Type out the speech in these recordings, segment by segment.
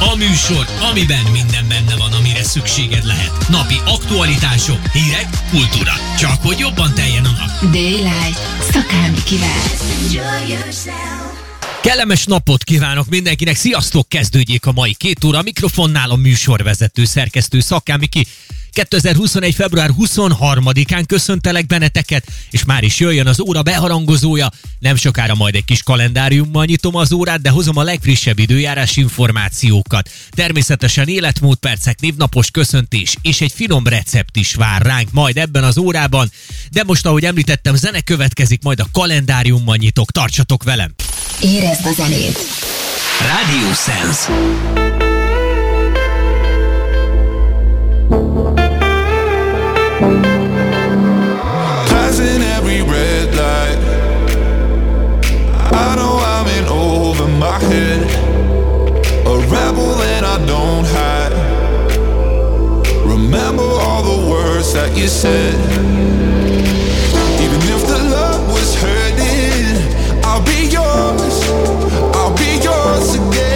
A műsor, amiben minden benne van, amire szükséged lehet. Napi aktualitások, hírek, kultúra. Csak hogy jobban teljen a nap. Daylight. Szakálmi kivel. Kellemes napot kívánok mindenkinek, sziasztok, kezdődjék a mai két óra, a mikrofonnál a műsorvezető, szerkesztő Szakámiki. 2021. február 23-án köszöntelek benneteket, és már is jöjjön az óra beharangozója. Nem sokára majd egy kis kalendáriummal nyitom az órát, de hozom a legfrissebb időjárás információkat. Természetesen életmódpercek, névnapos köszöntés és egy finom recept is vár ránk majd ebben az órában. De most, ahogy említettem, zene következik, majd a kalendáriummal nyitok. Tartsatok velem! Érezd a zenét! Radio Sense. my head. A rebel and I don't hide. Remember all the words that you said. Even if the love was hurting, I'll be yours. I'll be yours again.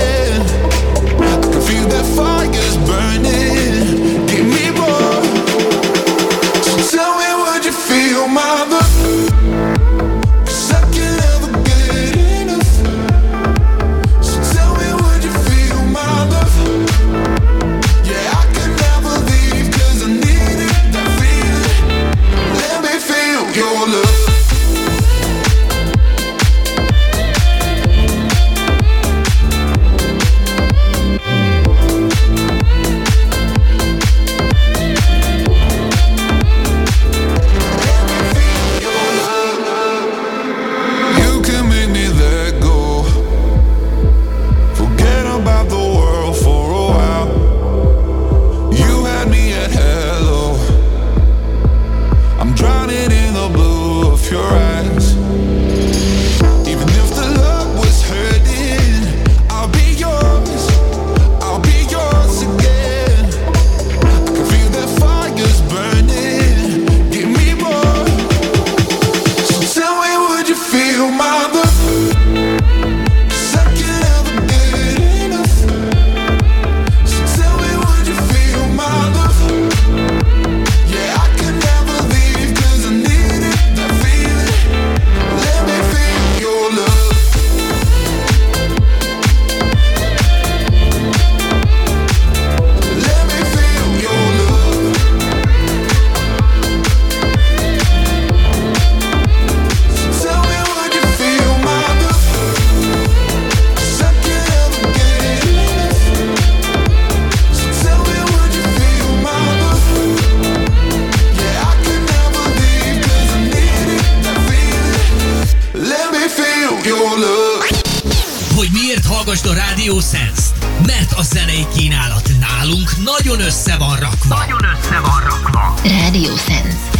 Hallgasd a Rádió sense mert a zenei kínálat nálunk nagyon össze van rakva. Nagyon össze van rakva. Rádió Sense.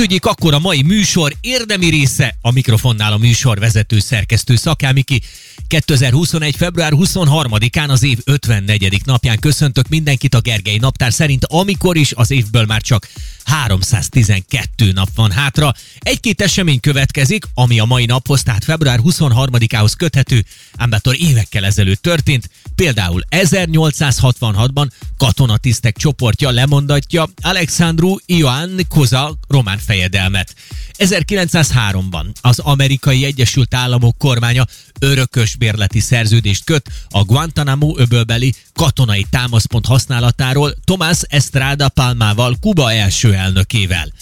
Kezdődjék akkor a mai műsor érdemi része a mikrofonnál a műsorvezető szerkesztő Szakámiki. 2021. február 23-án az év 54. napján köszöntök mindenkit a Gergely naptár szerint, amikor is az évből már csak 312 nap van hátra. Egy-két esemény következik, ami a mai naphoz, tehát február 23-ához köthető, ám bátor évekkel ezelőtt történt. Például 1866-ban katonatisztek csoportja lemondatja Alexandru Ioan Koza román fejedelmet. 1903-ban az amerikai Egyesült Államok kormánya örökös bérleti szerződést köt a Guantanamo öbölbeli katonai támaszpont használatáról Tomás Estrada Palmával, Kuba első elnökével.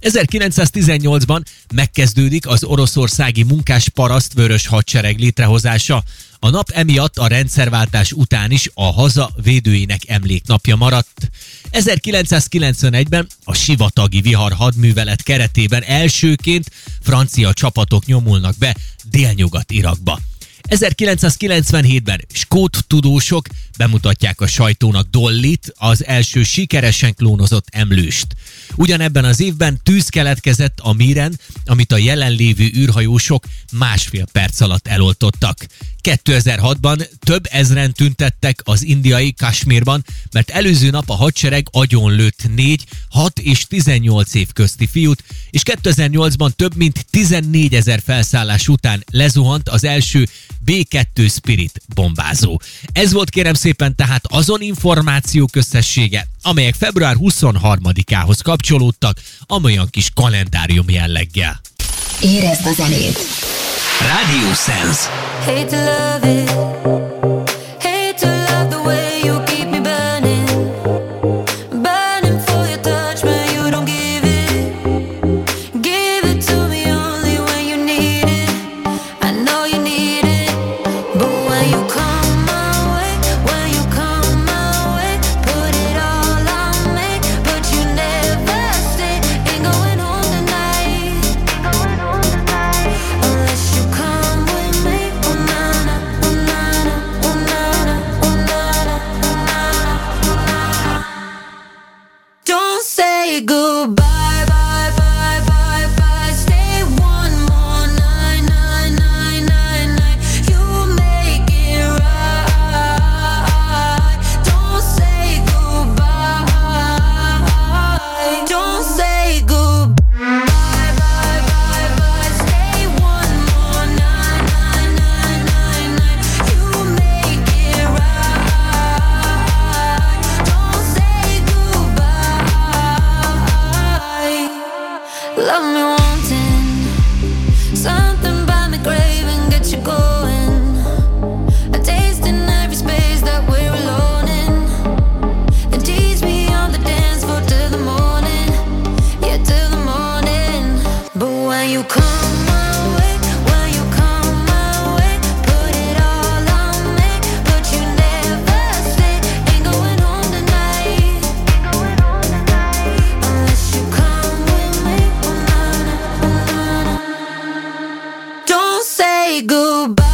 1918-ban megkezdődik az oroszországi munkás paraszt vörös hadsereg létrehozása. A nap emiatt a rendszerváltás után is a haza védőinek emléknapja maradt. 1991-ben a sivatagi vihar hadművelet keretében elsőként francia csapatok nyomulnak be délnyugat Irakba. 1997-ben skót tudósok bemutatják a sajtónak Dollit, az első sikeresen klónozott emlőst. Ugyanebben az évben tűz keletkezett a Miren, amit a jelenlévő űrhajósok másfél perc alatt eloltottak. 2006-ban több ezren tüntettek az indiai Kasmírban, mert előző nap a hadsereg agyonlőtt 4, 6 és 18 év közti fiút, és 2008-ban több mint 14 ezer felszállás után lezuhant az első B2 Spirit bombázó. Ez volt kérem szépen tehát azon információk összessége, amelyek február 23-ához kapcsolódtak, amolyan kis kalendárium jelleggel. Érezd a zenét! Radio Sense. Hate to love it. Goodbye,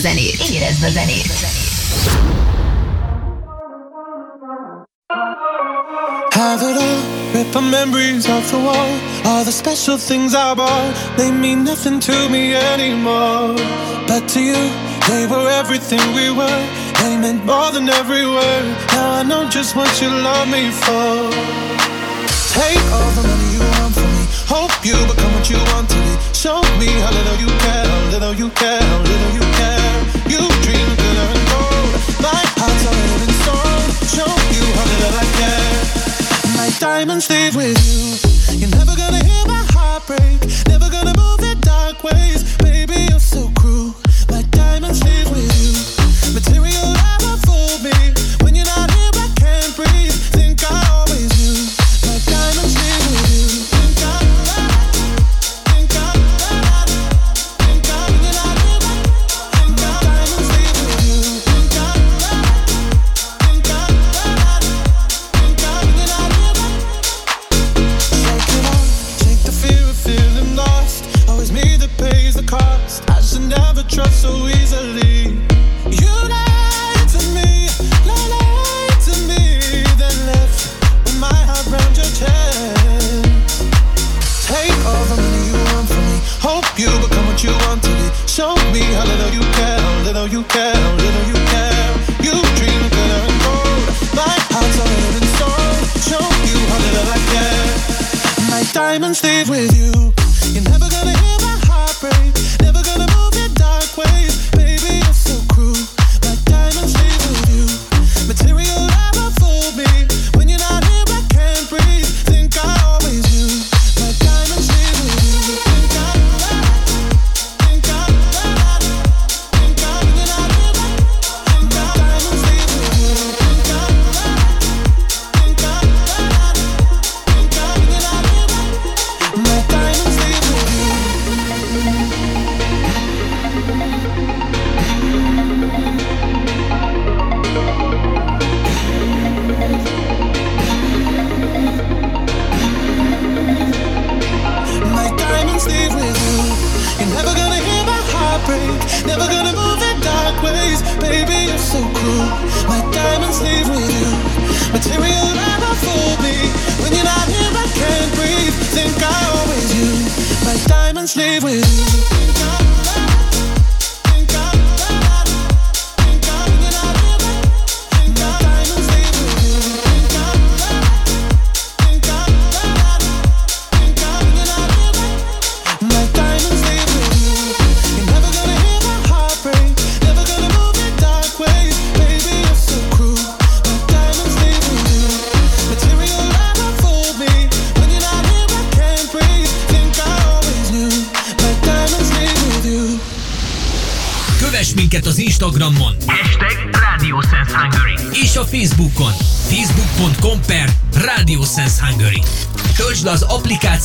zenét! Érezd a zenét! Have it all, rip the memories off the wall. All the special things I bought, they mean nothing to me anymore. But to you, they were everything we were. They meant more than every word. Now I know just what you love me for. Take all the money you want. Hope you become what you want to be. Show me how little you care, how little you care, how little you care. You dream of glitter and gold. My heart's already been stone. Show you how little I care. My diamonds leave with you. You're never gonna hear my heart break. Never gonna move in dark ways. Baby, you're so cruel.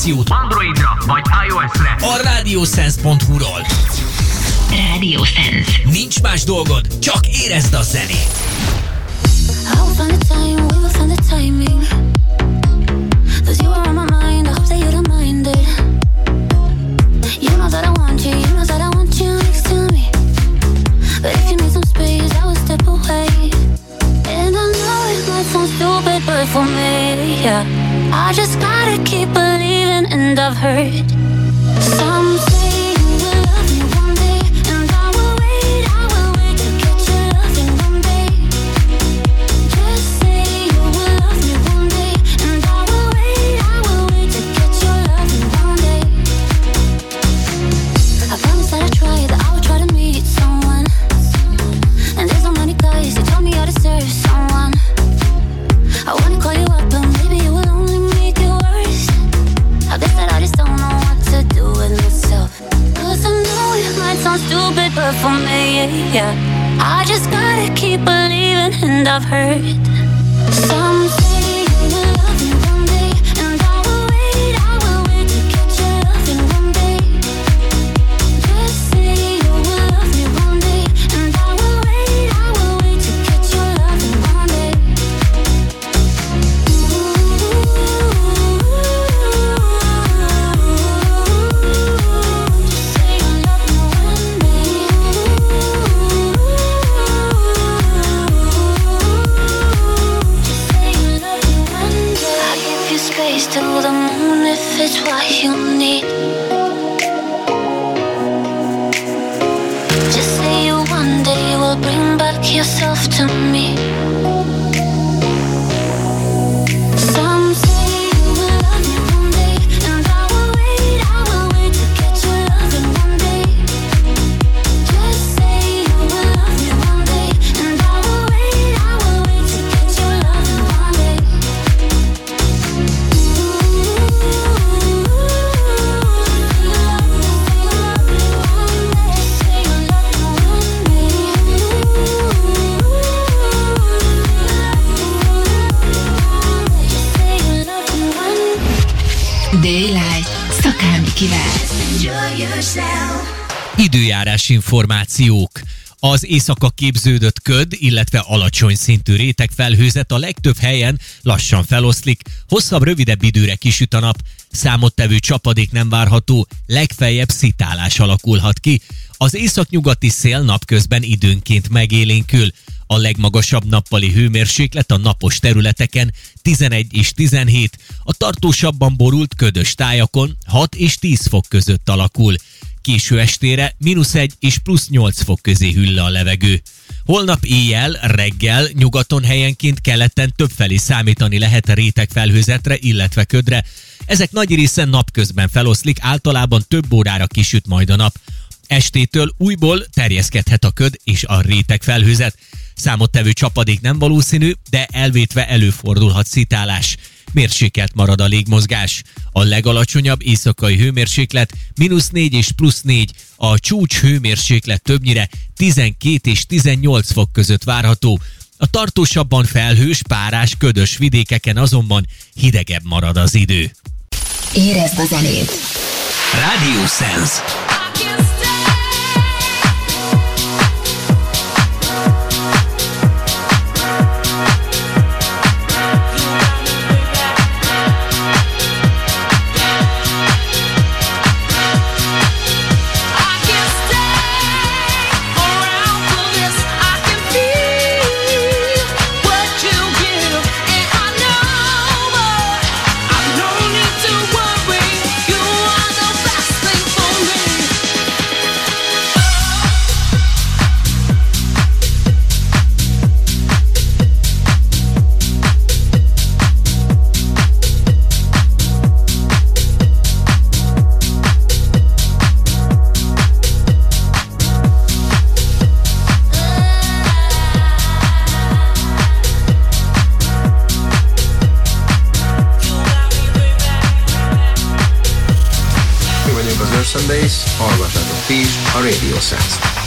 applikációt Androidra vagy iOS-re a radiosense.hu-ról. Radio Sense. Nincs más dolgod, csak érezd a zenét. For me, yeah I just gotta keep it kind I've heard. Információk: Az éjszaka képződött köd, illetve alacsony szintű réteg felhőzet a legtöbb helyen lassan feloszlik, hosszabb, rövidebb időre kisüt a nap, számottevő csapadék nem várható, legfeljebb szitálás alakulhat ki. Az északnyugati szél napközben időnként megélénkül. A legmagasabb nappali hőmérséklet a napos területeken 11 és 17, a tartósabban borult ködös tájakon 6 és 10 fok között alakul késő estére mínusz 1 és plusz 8 fok közé hüll a levegő. Holnap éjjel, reggel, nyugaton helyenként keleten többfelé számítani lehet a réteg felhőzetre, illetve ködre. Ezek nagy részen napközben feloszlik, általában több órára kisüt majd a nap. Estétől újból terjeszkedhet a köd és a réteg felhőzet. Számottevő csapadék nem valószínű, de elvétve előfordulhat szitálás. Mérsékelt marad a légmozgás. A legalacsonyabb éjszakai hőmérséklet mínusz 4 és plusz 4, a csúcs hőmérséklet többnyire 12 és 18 fok között várható. A tartósabban felhős, párás, ködös vidékeken azonban hidegebb marad az idő. Érezd a zenét! Radio Sense. Base, hallgassátok ti is a Radio Sense.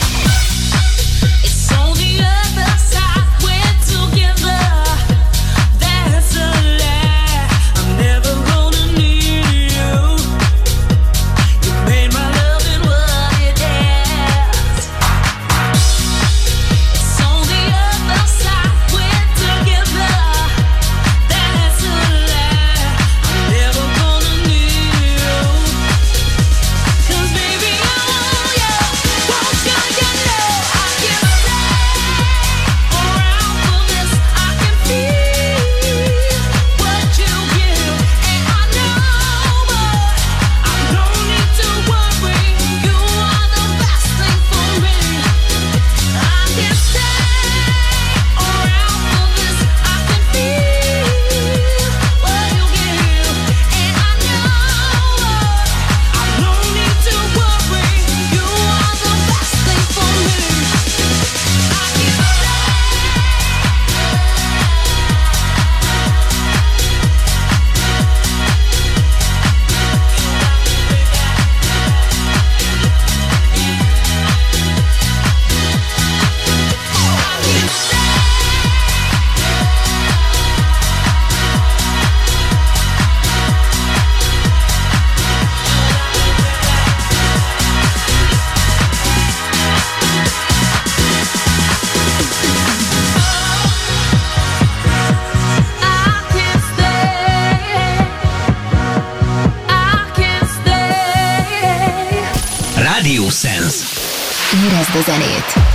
Érezd a zenét!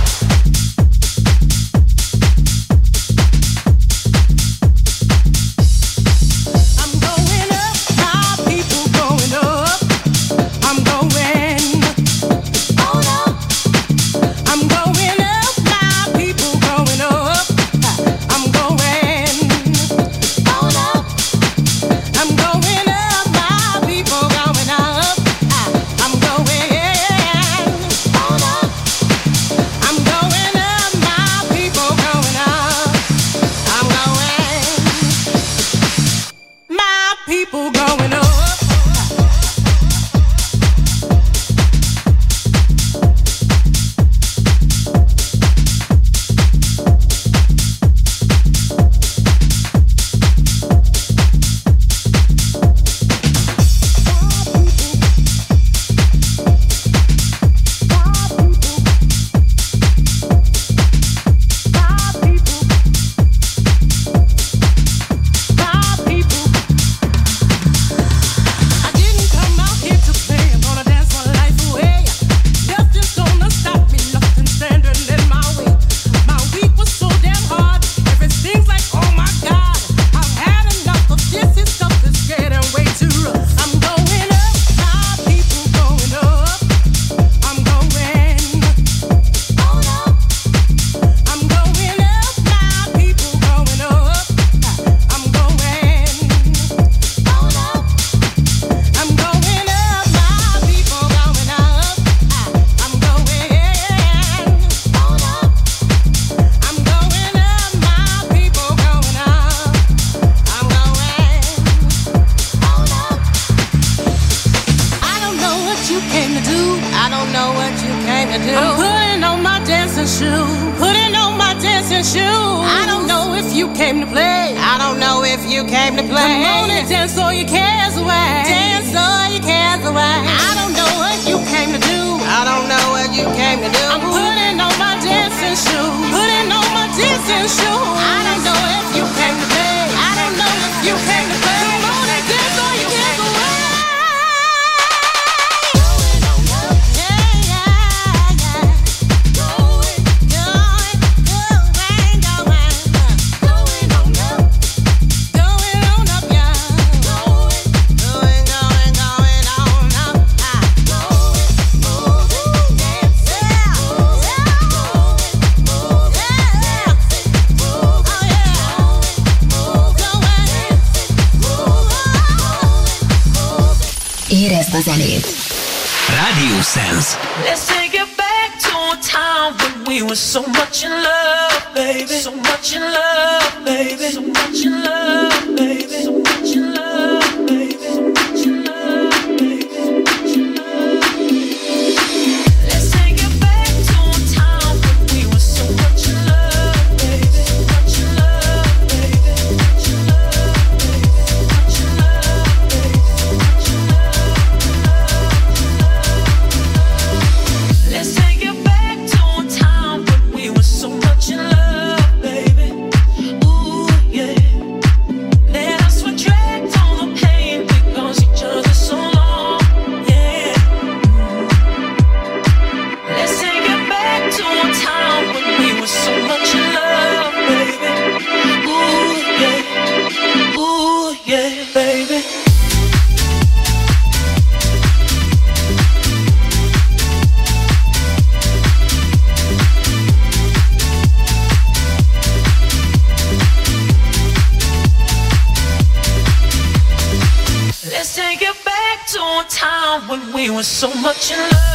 so much in love.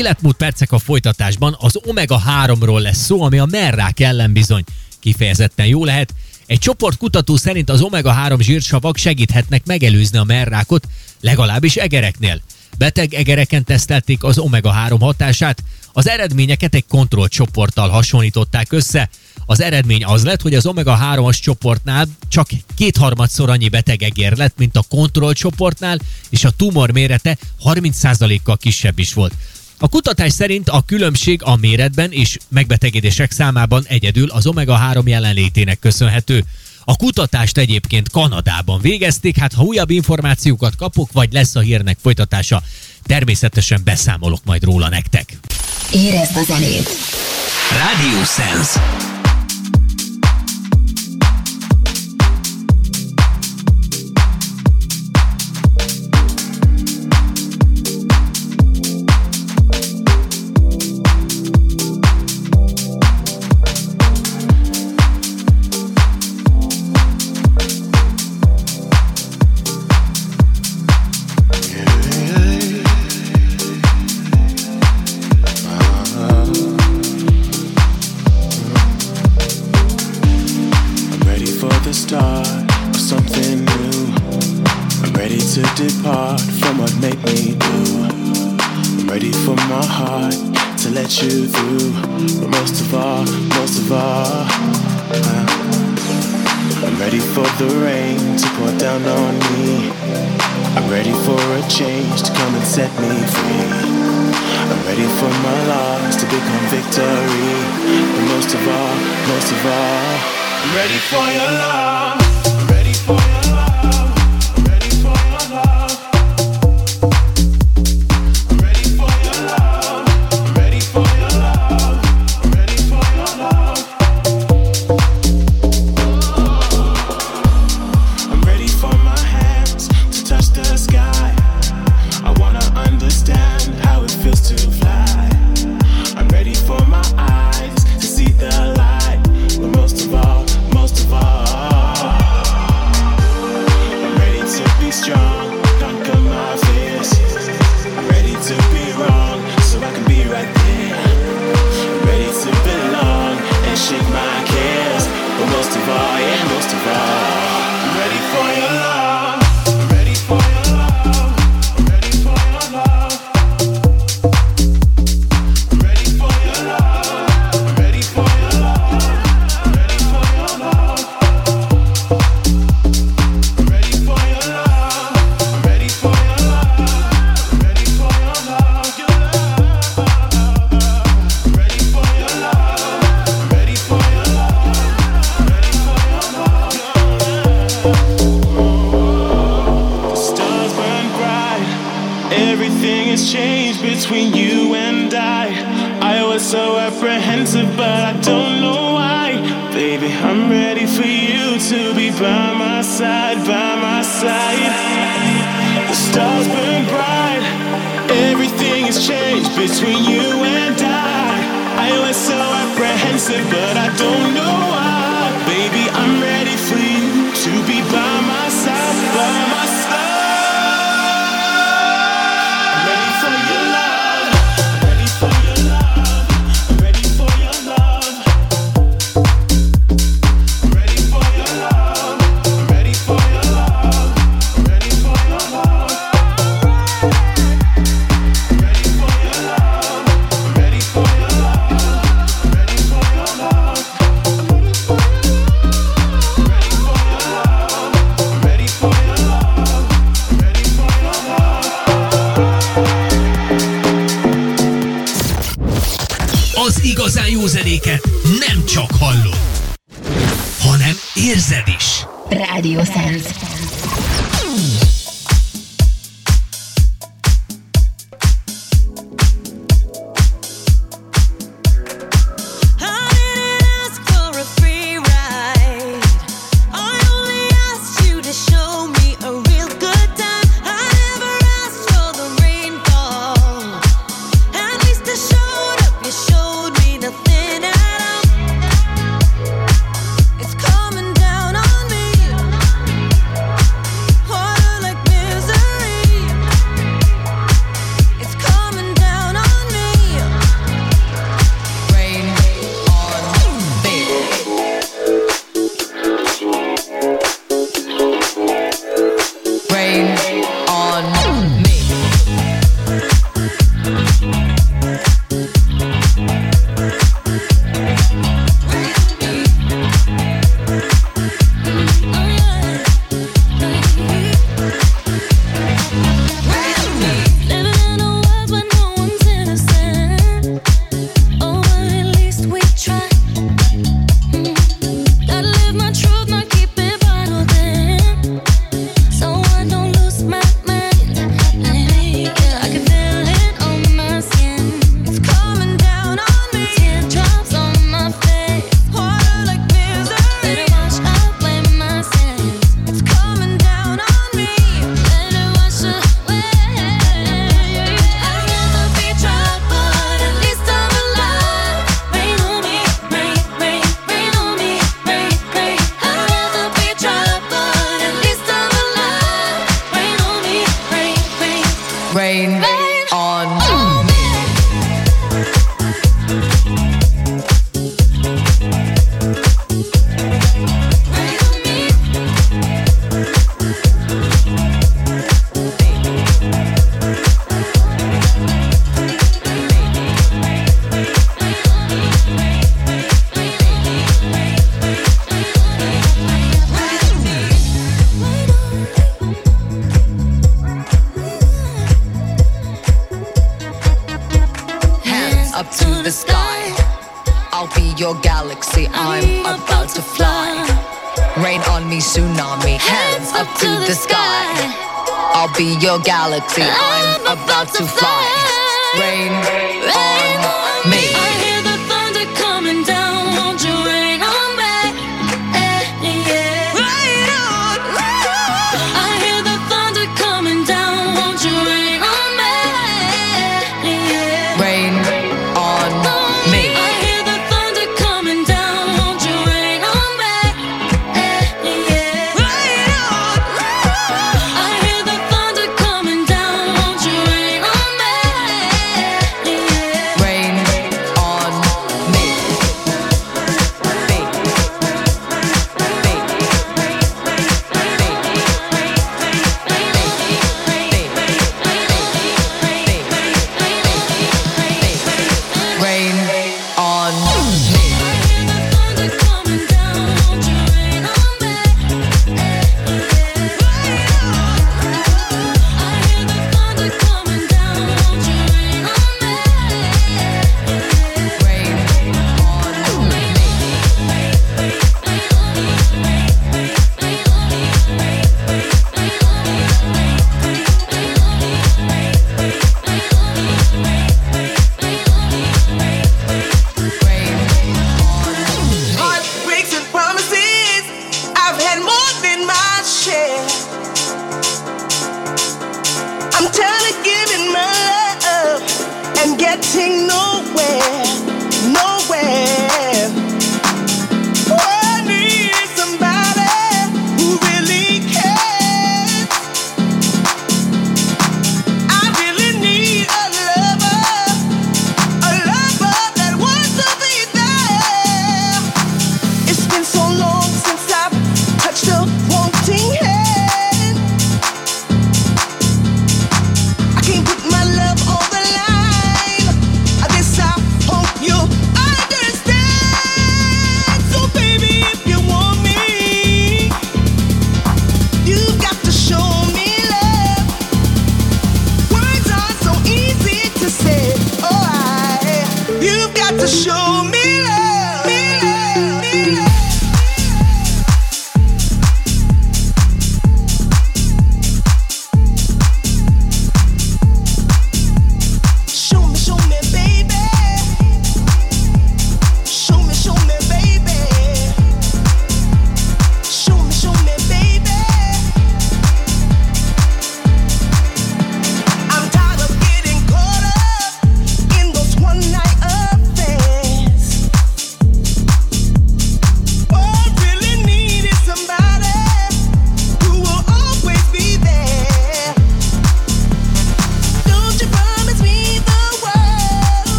életmód percek a folytatásban az omega-3-ról lesz szó, ami a merrák ellen bizony kifejezetten jó lehet. Egy csoport kutató szerint az omega-3 zsírsavak segíthetnek megelőzni a merrákot, legalábbis egereknél. Beteg egereken tesztelték az omega-3 hatását, az eredményeket egy kontrollcsoporttal hasonlították össze. Az eredmény az lett, hogy az omega-3-as csoportnál csak kétharmadszor annyi beteg egér lett, mint a kontrollcsoportnál, és a tumor mérete 30%-kal kisebb is volt. A kutatás szerint a különbség a méretben és megbetegedések számában egyedül az omega-3 jelenlétének köszönhető. A kutatást egyébként Kanadában végezték, hát ha újabb információkat kapok, vagy lesz a hírnek folytatása, természetesen beszámolok majd róla nektek. Érezd az zenét! Radio Sense.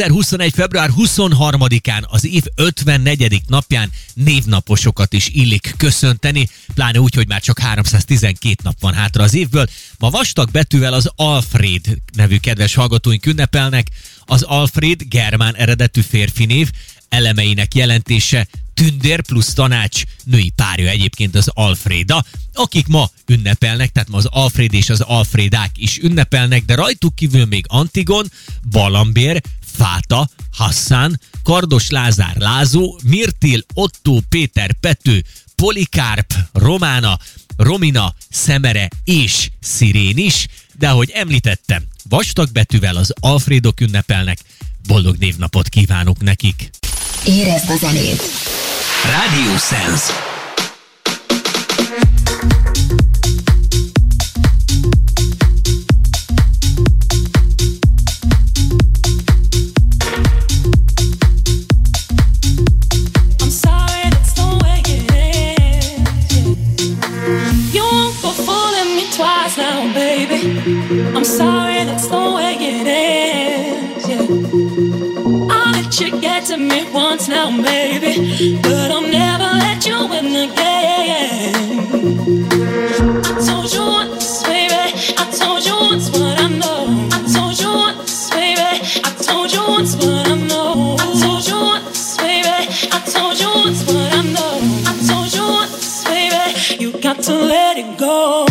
2021. február 23-án, az év 54. napján névnaposokat is illik köszönteni, pláne úgy, hogy már csak 312 nap van hátra az évből. Ma vastag betűvel az Alfred nevű kedves hallgatóink ünnepelnek. Az Alfred germán eredetű férfi név elemeinek jelentése tündér plusz tanács női párja egyébként az Alfreda, akik ma ünnepelnek, tehát ma az Alfred és az Alfredák is ünnepelnek, de rajtuk kívül még Antigon, Balambér, Fáta, Hassan, Kardos Lázár Lázó, Mirtil, Otto, Péter, Pető, Polikárp, Romána, Romina, Szemere és Szirén is, de ahogy említettem, vastag betűvel az Alfredok ünnepelnek, boldog névnapot kívánok nekik! Érezd a zenét! Radio Sense. twice now, baby. I'm sorry, that's the way it is. Yeah. I'll let you get to me once now, maybe, but I'll never let you win again. I told you once, baby. I told you once what I know. I told you once, baby. I told you once what I know. I told you once, baby. I told you once what I know. I told you once, baby. You got to let it go.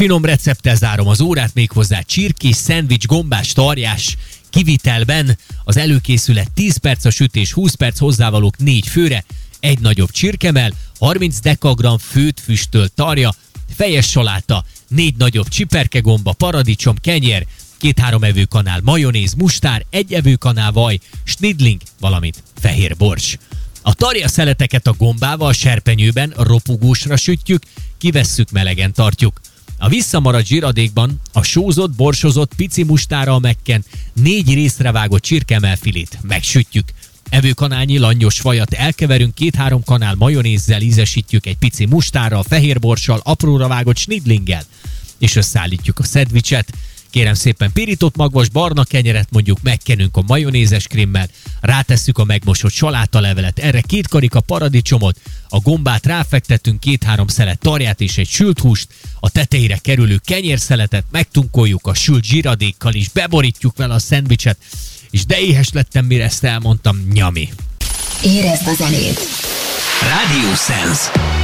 finom recepttel zárom az órát méghozzá csirkés, szendvics, gombás, tarjás kivitelben. Az előkészület 10 perc a sütés, 20 perc hozzávalók 4 főre, egy nagyobb csirkemel, 30 dekagram főt füstölt tarja, fejes saláta, 4 nagyobb csiperkegomba, paradicsom, kenyér, két-három evőkanál majonéz, mustár, 1 evőkanál vaj, snidling, valamint fehér bors. A tarja szeleteket a gombával, serpenyőben, ropogósra sütjük, kivesszük, melegen tartjuk. A visszamaradt zsiradékban a sózott, borsozott, pici mustárral megkent, négy részre vágott csirkemelfilit megsütjük. Evőkanálnyi langyos vajat elkeverünk, két-három kanál majonézzel ízesítjük egy pici mustárral, fehérborssal, apróra vágott snidlinggel, és összeállítjuk a szedvicset. Kérem szépen pirított magvas barna kenyeret mondjuk megkenünk a majonézes krimmel, rátesszük a megmosott salátalevelet, erre két karika paradicsomot, a gombát ráfektetünk két-három szelet tarját és egy sült húst, a tetejére kerülő kenyérszeletet megtunkoljuk a sült zsiradékkal is, beborítjuk vele a szendvicset, és de éhes lettem, mire ezt elmondtam, nyami. Érezd a zenét! Radio Sense.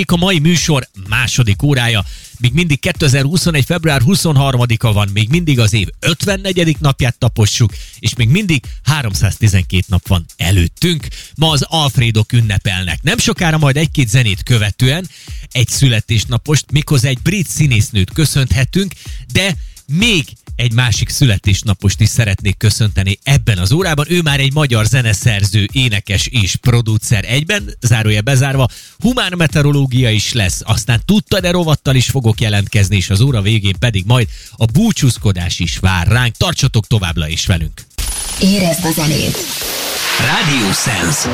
Kezdődjék a mai műsor második órája. Még mindig 2021. február 23-a van, még mindig az év 54. napját tapossuk, és még mindig 312 nap van előttünk. Ma az Alfredok ünnepelnek. Nem sokára majd egy-két zenét követően egy születésnapost, méghozzá egy brit színésznőt köszönhetünk, de még egy másik születésnapost is szeretnék köszönteni ebben az órában. Ő már egy magyar zeneszerző, énekes és producer egyben, zárója bezárva, humán meteorológia is lesz, aztán tudta, de rovattal is fogok jelentkezni, és az óra végén pedig majd a búcsúzkodás is vár ránk. Tartsatok továbbra is velünk! Érezd a zenét. Radio Sense.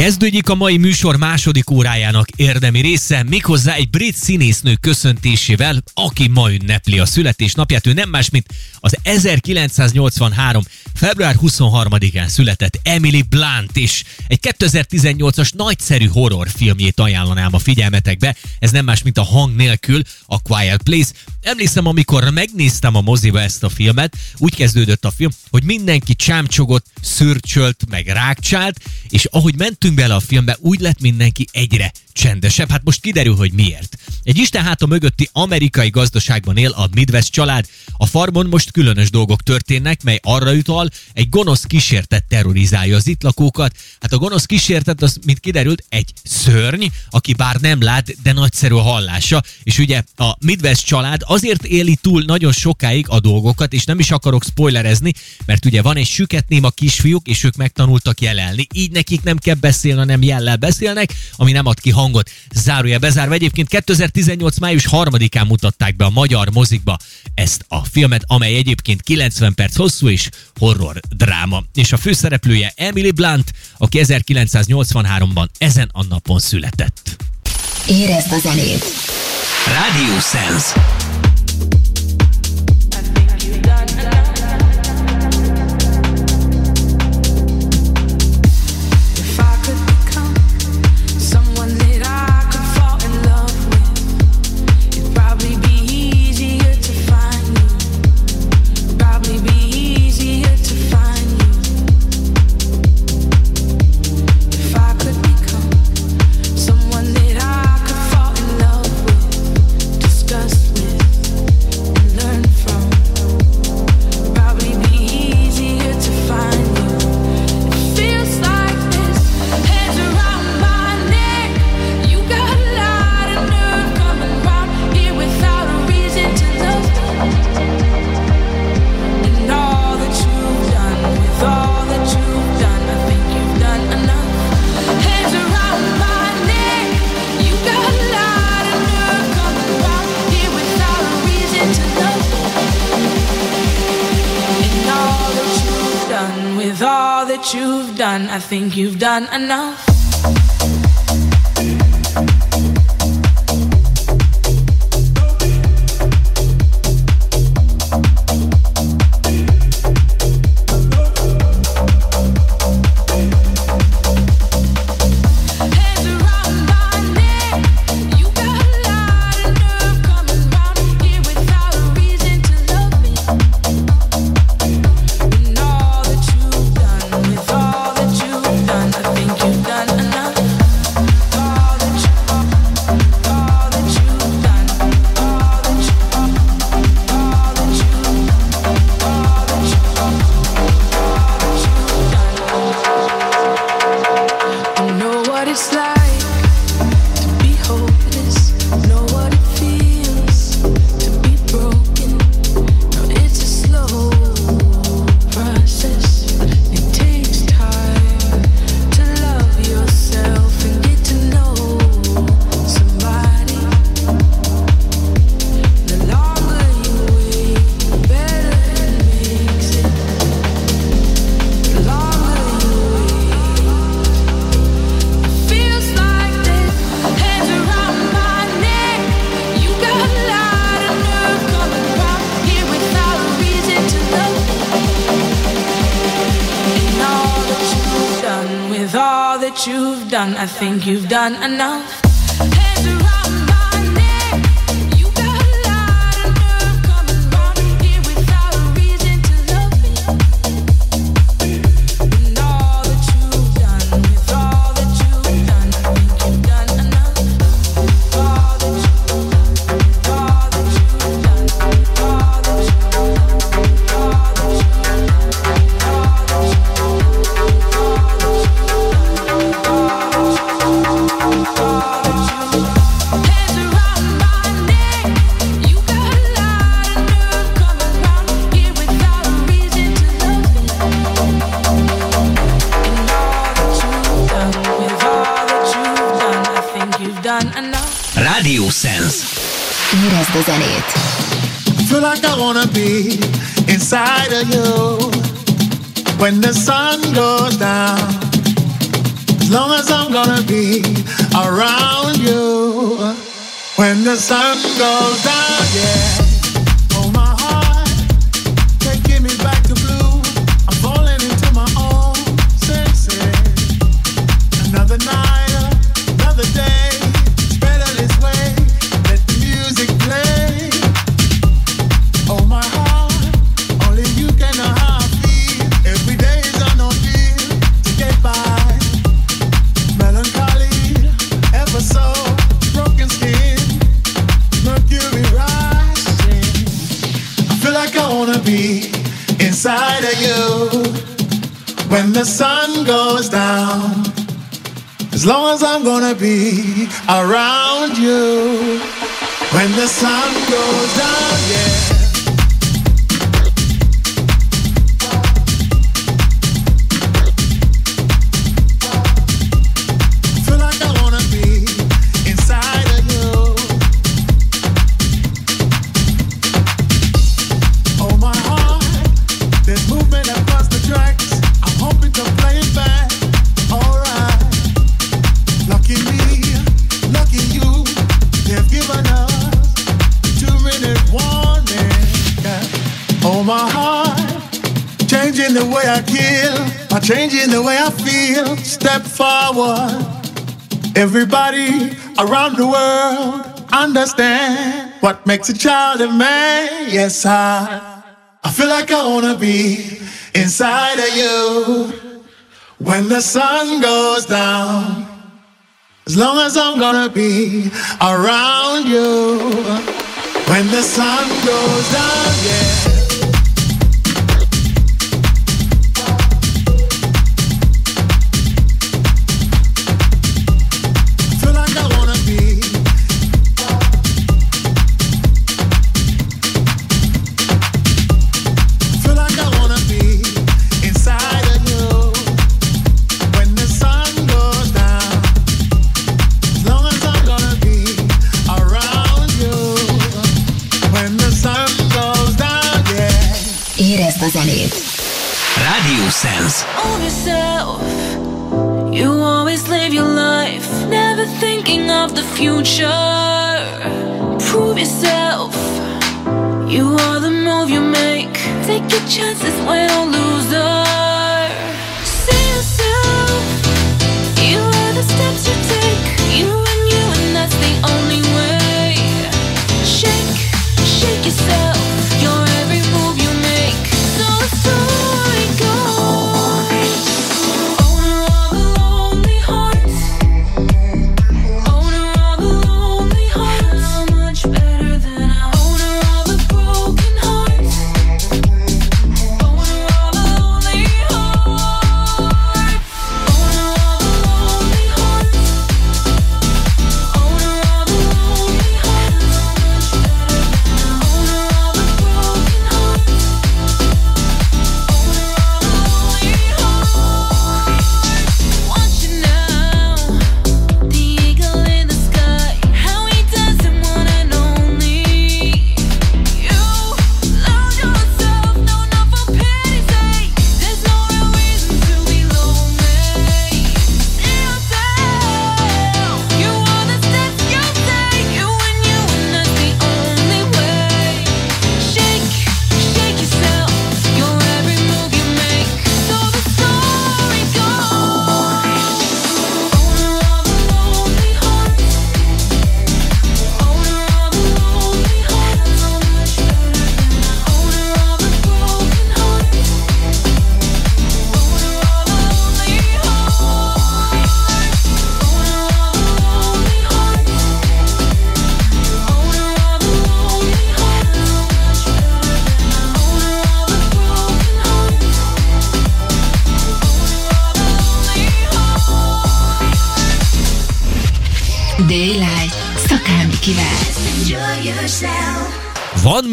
Kezdődik a mai műsor második órájának érdemi része, méghozzá egy brit színésznő köszöntésével, aki ma ünnepli a születésnapját. Ő nem más, mint az 1983. február 23-án született Emily Blunt, és egy 2018-as nagyszerű horrorfilmjét ajánlanám a figyelmetekbe. Ez nem más, mint a hang nélkül, a Quiet Place. Emlékszem, amikor megnéztem a moziba ezt a filmet, úgy kezdődött a film, hogy mindenki csámcsogott, szürcsölt, meg rákcsált, és ahogy mentünk bele a filmbe, úgy lett mindenki egyre csendesebb. Hát most kiderül, hogy miért. Egy Isten háta mögötti amerikai gazdaságban él a Midwest család. A farmon most különös dolgok történnek, mely arra utal, egy gonosz kísértet terrorizálja az itt lakókat. Hát a gonosz kísértet, az, mint kiderült, egy szörny, aki bár nem lát, de nagyszerű a hallása. És ugye a Midwest család azért éli túl nagyon sokáig a dolgokat, és nem is akarok spoilerezni, mert ugye van egy süket néma kisfiúk, és ők megtanultak jelelni. Így nekik nem kell beszélni, hanem jellel beszélnek, ami nem ad ki hangot. Zárója bezárva. Egyébként 2018. május 3-án mutatták be a magyar mozikba ezt a filmet, amely egyébként 90 perc hosszú és horror dráma. És a főszereplője Emily Blunt, aki 1983-ban ezen a napon született. Érezd a zenét. Radio Sense. Done, I think you've done enough. and now What makes a child a man? Yes, I. I feel like I wanna be inside of you when the sun goes down. As long as I'm gonna be around you when the sun goes down, yeah. zenét. Radio Sense. Own yourself. You always live your life. Never thinking of the future. Prove yourself. You are the move you make. Take your chances when a loser. See yourself. You are the steps you take. You and you, and that's the only way. Shake, shake yourself.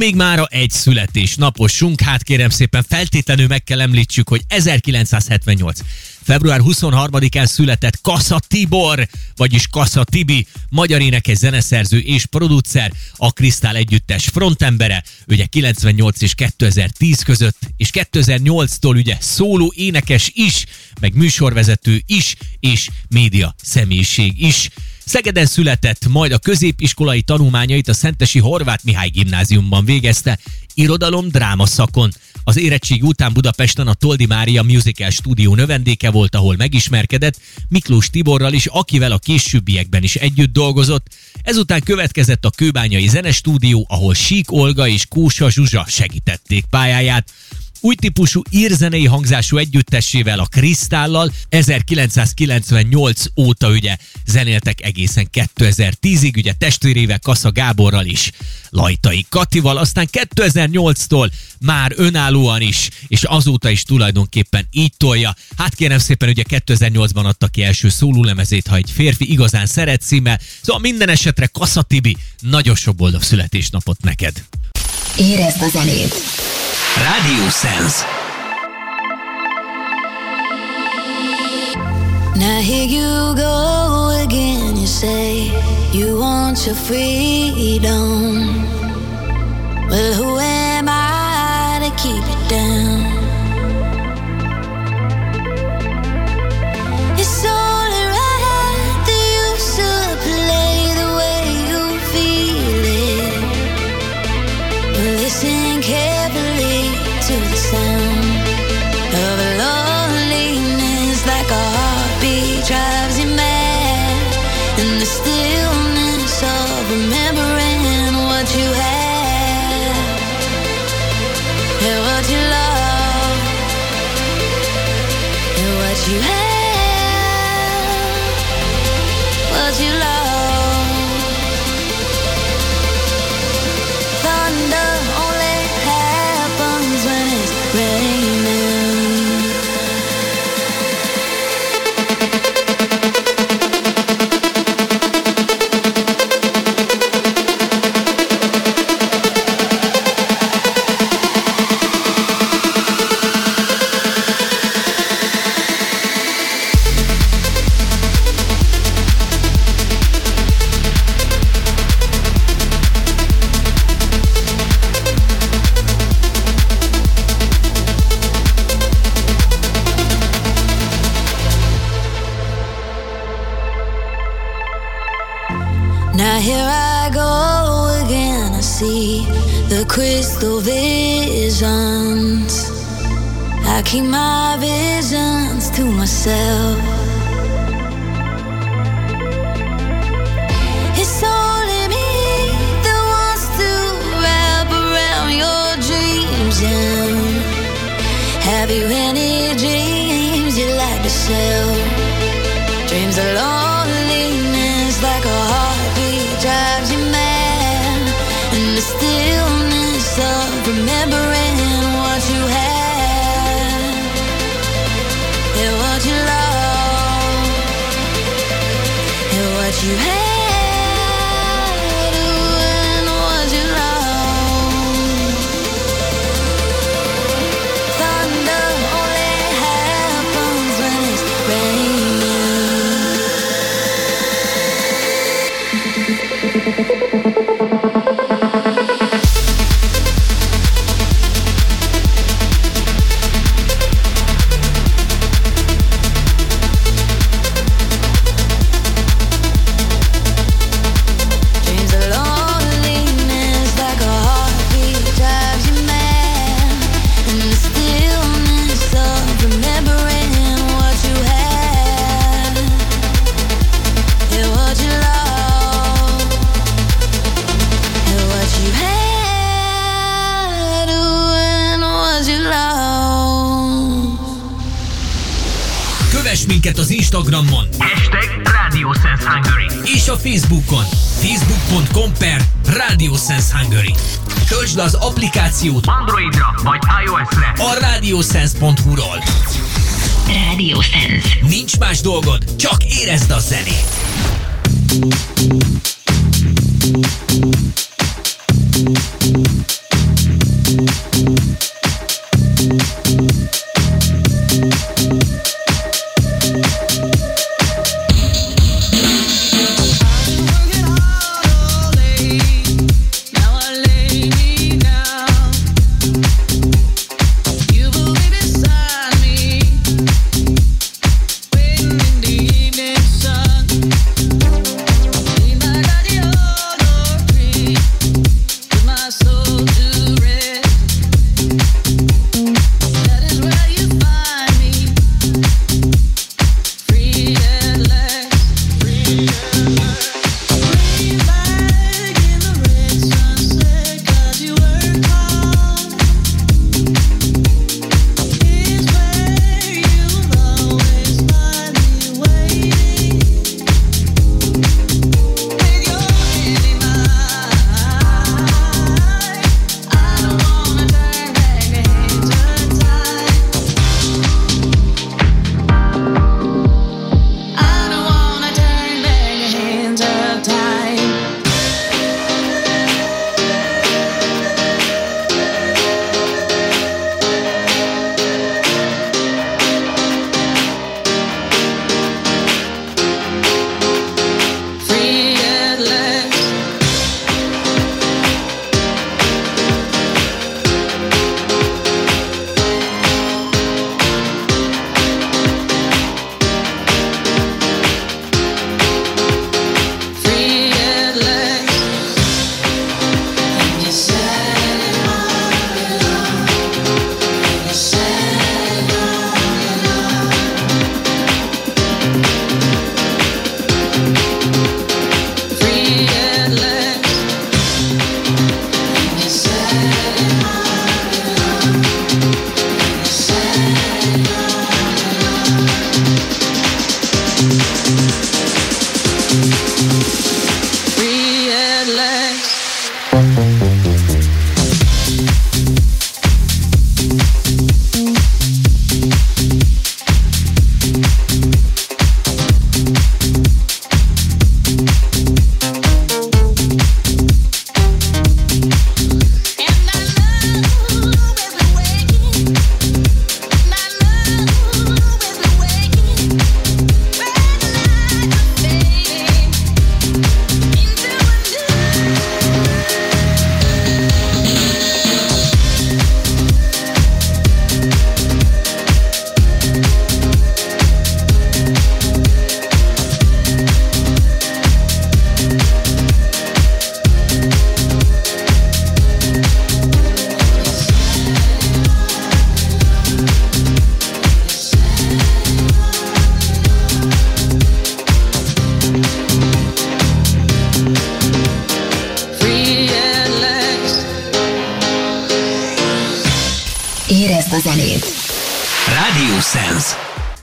Még mára egy születésnaposunk, hát kérem szépen feltétlenül meg kell említsük, hogy 1978. Február 23-án született Kassa Tibor, vagyis Kassa Tibi, magyar énekes, zeneszerző és producer, a Krisztál Együttes frontembere, ugye 98 és 2010 között, és 2008-tól ugye szóló énekes is, meg műsorvezető is, és média személyiség is. Szegeden született, majd a középiskolai tanulmányait a Szentesi Horváth Mihály gimnáziumban végezte, irodalom dráma szakon. Az érettség után Budapesten a Toldi Mária Musical Studio növendéke volt, ahol megismerkedett Miklós Tiborral is, akivel a későbbiekben is együtt dolgozott. Ezután következett a Kőbányai Zenestúdió, ahol Sík Olga és Kósa Zsuzsa segítették pályáját új típusú írzenei hangzású együttessével, a Kristállal 1998 óta ugye zenéltek egészen 2010-ig, ugye testvérével Kassa Gáborral is, Lajtai Katival, aztán 2008-tól már önállóan is, és azóta is tulajdonképpen így tolja. Hát kérem szépen, ugye 2008-ban adta ki első szólólemezét, ha egy férfi igazán szeret címe, szóval minden esetre Kassa Tibi, nagyon sok boldog születésnapot neked! Érezd a zenét! Radio Sense. Now here you go again. You say you want your freedom. Well, who am I to keep it crystal visions. I keep my visions to myself. It's only me that wants to wrap around your dreams. And have you any dreams you'd like to sell? Dreams of Minket az Instagramon! Hashtag Radio Sense Hungary. És a Facebookon! facebook.com per Radio Sense Hungary. Töltsd le az applikációt Androidra vagy iOS-re. a radiosense.hu-ról. Radio Sense. Nincs más dolgod, csak érezd a zenét. Thank Free zenét! Radio Sense.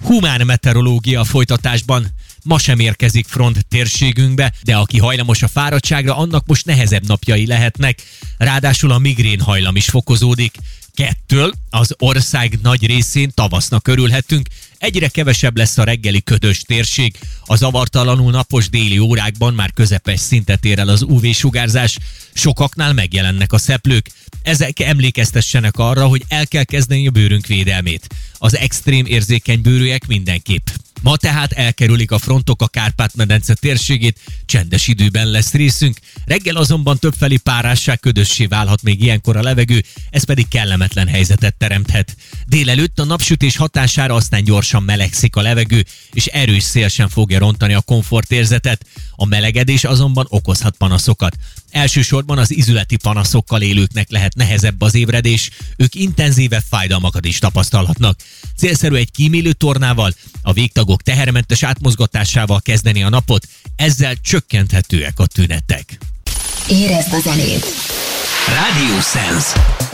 Humán meteorológia folytatásban. Ma sem érkezik front térségünkbe, de aki hajlamos a fáradtságra, annak most nehezebb napjai lehetnek. Ráadásul a migrén hajlam is fokozódik. Kettől az ország nagy részén tavasznak örülhetünk, egyre kevesebb lesz a reggeli ködös térség. A zavartalanul napos déli órákban már közepes szintet ér el az UV-sugárzás, sokaknál megjelennek a szeplők. Ezek emlékeztessenek arra, hogy el kell kezdeni a bőrünk védelmét. Az extrém érzékeny bőrűek mindenképp. Ma tehát elkerülik a frontok a Kárpát-medence térségét, csendes időben lesz részünk, reggel azonban többfelé párásság ködössé válhat még ilyenkor a levegő, ez pedig kellemetlen helyzetet teremthet. Délelőtt a napsütés hatására aztán gyorsan melegszik a levegő, és erős szél sem fogja rontani a komfortérzetet. A melegedés azonban okozhat panaszokat. Elsősorban az izületi panaszokkal élőknek lehet nehezebb az ébredés, ők intenzívebb fájdalmakat is tapasztalhatnak. Célszerű egy kímélő tornával, a végtagok tehermentes átmozgatásával kezdeni a napot, ezzel csökkenthetőek a tünetek. Érezd a zenét! Radio Sense.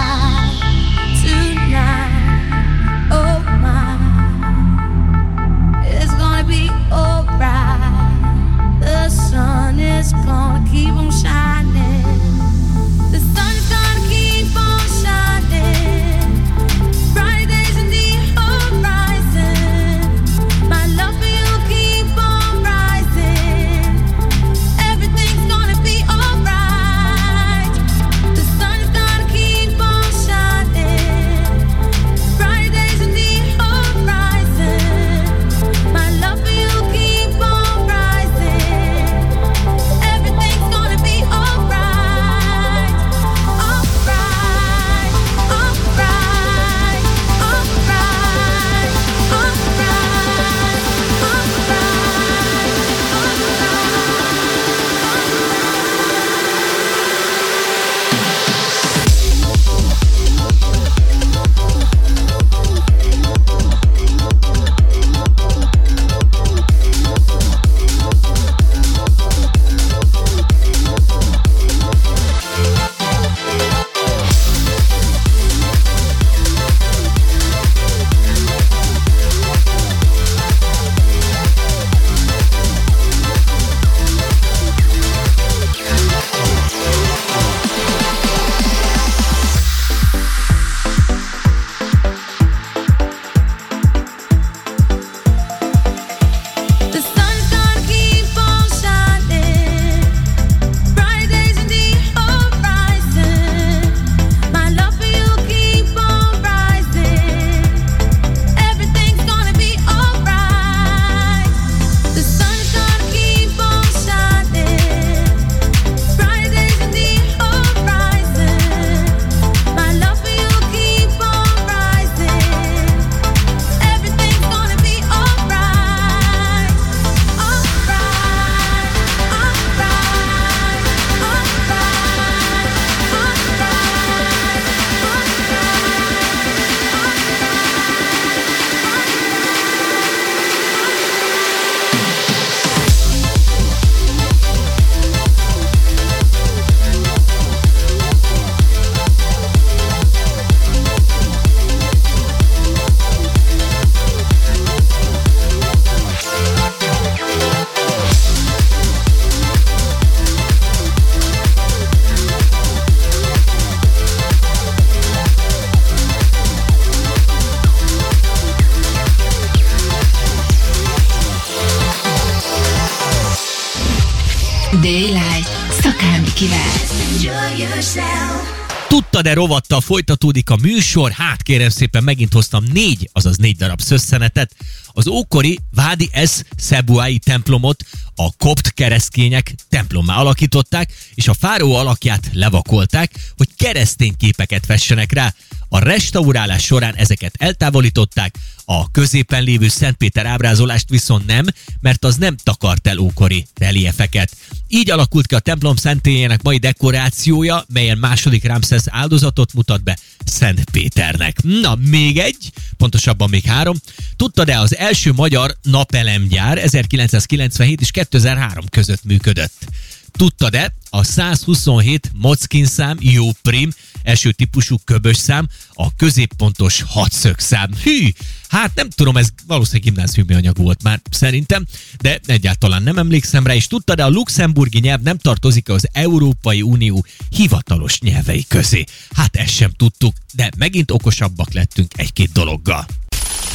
Tudtad-e rovattal folytatódik a műsor? Hát kérem szépen, megint hoztam négy, azaz négy darab szösszenetet. Az ókori Vádi S. Sebuai templomot a kopt keresztények templommá alakították, és a fáró alakját levakolták, hogy keresztény képeket fessenek rá. A restaurálás során ezeket eltávolították, a középen lévő Szent Péter ábrázolást viszont nem, mert az nem takart el ókori reliefeket. Így alakult ki a templom szentélyének mai dekorációja, melyen második Ramszesz áldozatot mutat be Szent Péternek. Na, még egy, pontosabban még három. Tudtad-e, az első magyar napelemgyár 1997 és 2003 között működött? Tudtad-e, a 127 Mockin szám, jó prim, első típusú köbös szám, a középpontos hatszögszám. Hű, hát nem tudom, ez valószínűleg gimnáziumi anyag volt már szerintem, de egyáltalán nem emlékszem rá, és tudtad-e, a luxemburgi nyelv nem tartozik az Európai Unió hivatalos nyelvei közé. Hát ezt sem tudtuk, de megint okosabbak lettünk egy-két dologgal.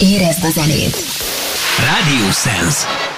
Érezd a zenét! Radio Sense.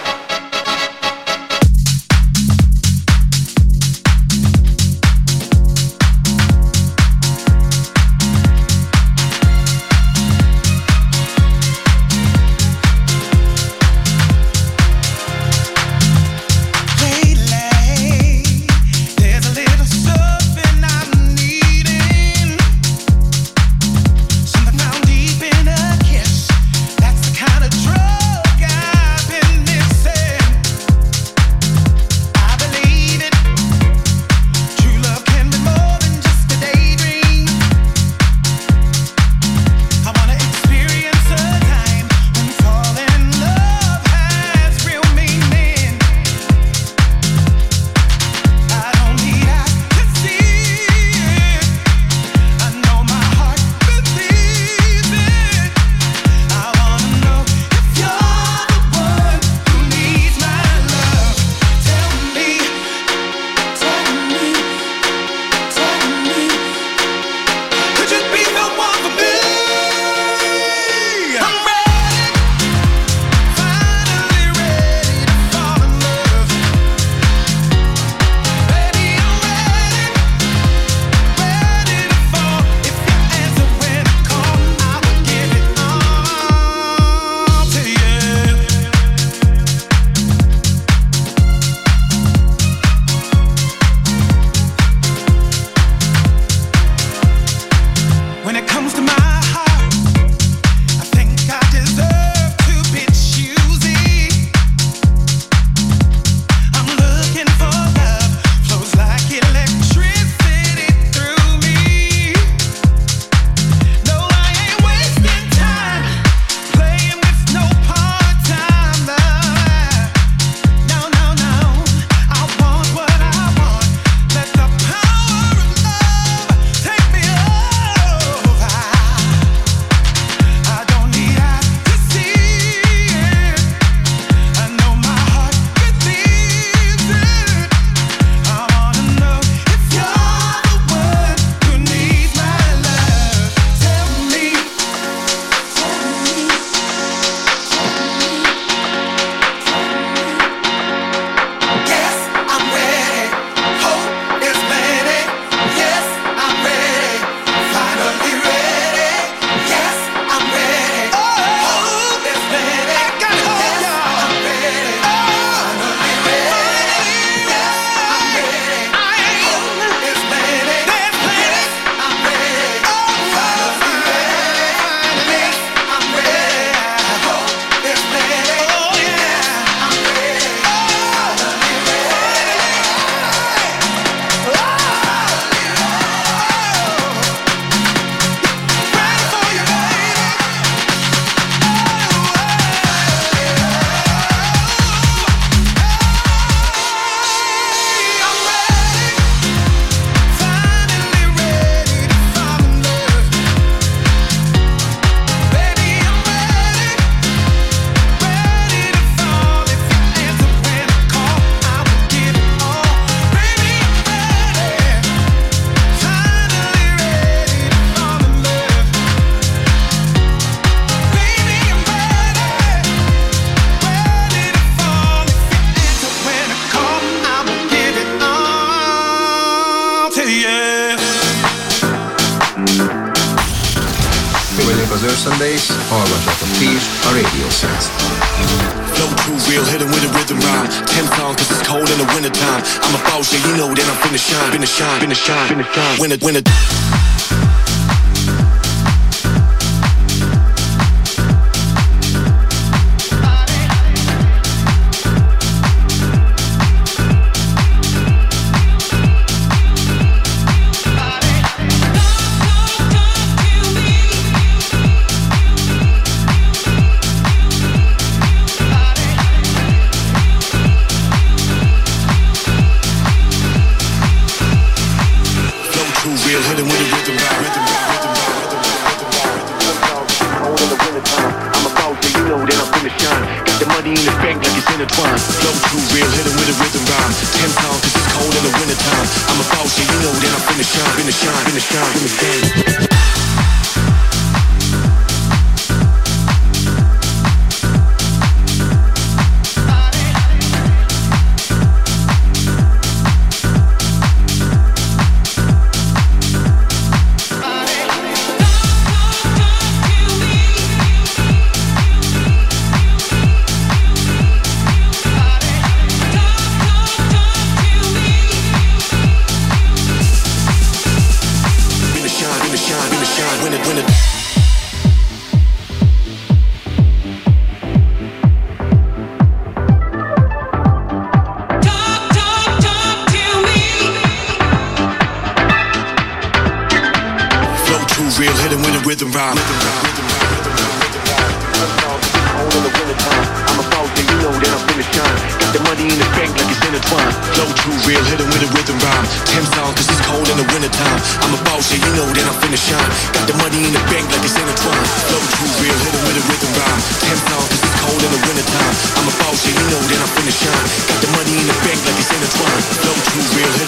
The bank like it's. Flow too real, hit 'em with a rhythm rhyme. Pound, cause it's cold in the wintertime. I'm a boss, yeah, you know that I'm finna shine. Got the money in the bank like it's intertwined. Flow too real, hit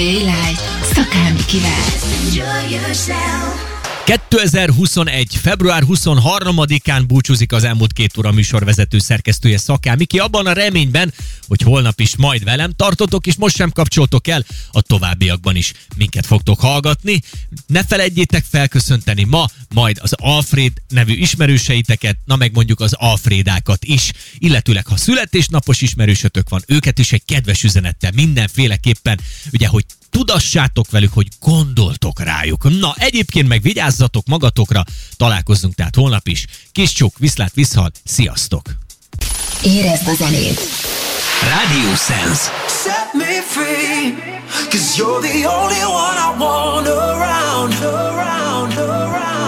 Daylight. Szakámikivel. 2021. február 23-án búcsúzik az elmúlt két óra műsorvezető szerkesztője Szakál Miki abban a reményben, hogy holnap is majd velem tartotok, és most sem kapcsoltok el, a továbbiakban is minket fogtok hallgatni. Ne felejtjétek felköszönteni ma majd az Alfred nevű ismerőseiteket, na meg mondjuk az Alfredákat is, illetőleg ha születésnapos ismerősötök van, őket is egy kedves üzenettel mindenféleképpen, ugye, hogy tudassátok velük, hogy gondoltok rájuk. Na, egyébként meg vigyázzatok magatokra, találkozzunk tehát holnap is. Kis csuk, viszlát, viszhal, sziasztok! Érezd a zenét. Radio Sense. Set me free, cause you're the only one I want around, around, around.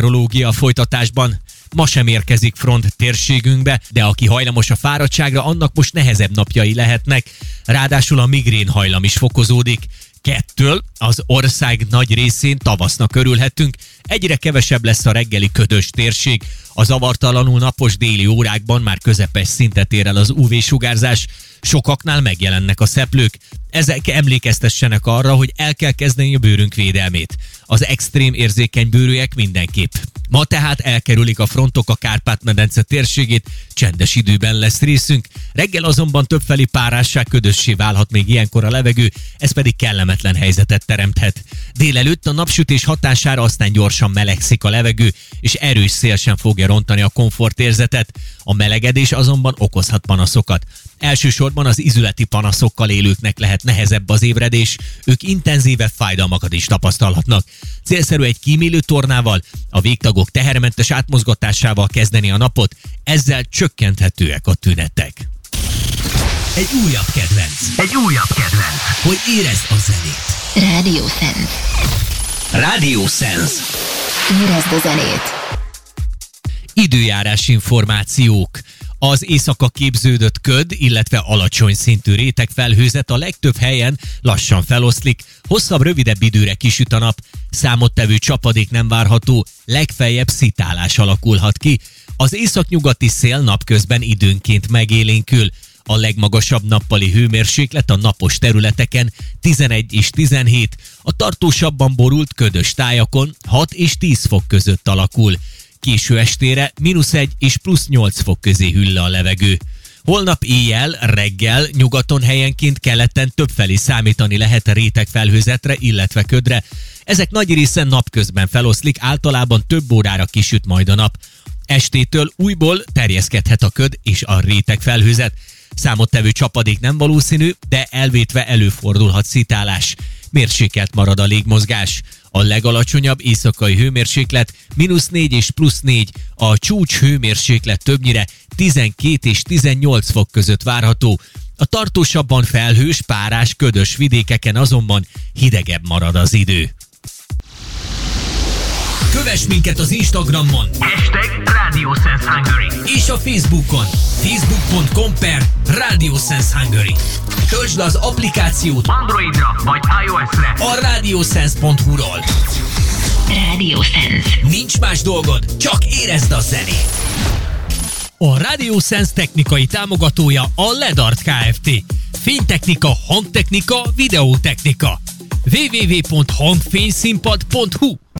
Meteorológia folytatásban. Ma sem érkezik front térségünkbe, de aki hajlamos a fáradtságra, annak most nehezebb napjai lehetnek. Ráadásul a migrén hajlam is fokozódik. Kettől az ország nagy részén tavasznak örülhetünk, egyre kevesebb lesz a reggeli ködös térség. A zavartalanul napos déli órákban már közepes szintet ér el az UV-sugárzás, sokaknál megjelennek a szeplők. Ezek emlékeztessenek arra, hogy el kell kezdeni a bőrünk védelmét. Az extrém érzékeny bőrűek mindenképp. Ma tehát elkerülik a frontok a Kárpát-medence térségét, csendes időben lesz részünk. Reggel azonban többfelé párásság ködössé válhat még ilyenkor a levegő, ez pedig kellemetlen helyzetet teremthet. Délelőtt a napsütés hatására aztán gyorsan melegszik a levegő, és erős szél sem fogja rontani a komfortérzetet. A melegedés azonban okozhat panaszokat. Elsősorban az izületi panaszokkal élőknek lehet nehezebb az ébredés, ők intenzívebb fájdalmakat is tapasztalhatnak. Célszerű egy kímélő tornával, a végtagok tehermentes átmozgatásával kezdeni a napot, ezzel csökkenthetőek a tünetek. Egy újabb kedvenc. Egy újabb kedvenc. Hogy érezd a zenét. Rádió Sense. Radio Sense. Érezd a zenét! Időjárás információk. Az éjszaka képződött köd, illetve alacsony szintű rétegfelhőzet a legtöbb helyen lassan feloszlik, hosszabb, rövidebb időre kisüt a nap, számottevő csapadék nem várható, legfeljebb szitálás alakulhat ki. Az északnyugati szél napközben időnként megélénkül, a legmagasabb nappali hőmérséklet a napos területeken 11 és 17, a tartósabban borult ködös tájakon 6 és 10 fok között alakul. Késő estére mínusz 1 és plusz 8 fok közé hűl le a levegő. Holnap éjjel, reggel, nyugaton helyenként keleten többfelé számítani lehet a rétegfelhőzetre, illetve ködre. Ezek nagy része napközben feloszlik, általában több órára kisüt majd a nap. Estétől újból terjeszkedhet a köd és a rétegfelhőzet. Számottevő csapadék nem valószínű, de elvétve előfordulhat szitálás. mérsékelt marad a légmozgás. A legalacsonyabb éjszakai hőmérséklet mínusz 4 és plusz 4, a csúcs hőmérséklet többnyire 12 és 18 fok között várható. A tartósabban felhős, párás, ködös vidékeken azonban hidegebb marad az idő. Kövess minket az Instagramon! Hashtag Radio Sense Hungary. És a Facebookon! facebook.com per Radio Sense Hungary. Töltsd le az applikációt Androidra vagy iOS-re. a radiosense.hu-ról. Radio Sense. Nincs más dolgod, csak érezd a zenét. A Radio Sense technikai támogatója a Ledart Kft. Fénytechnika, hangtechnika, videótechnika. www.hangfényszínpad.hu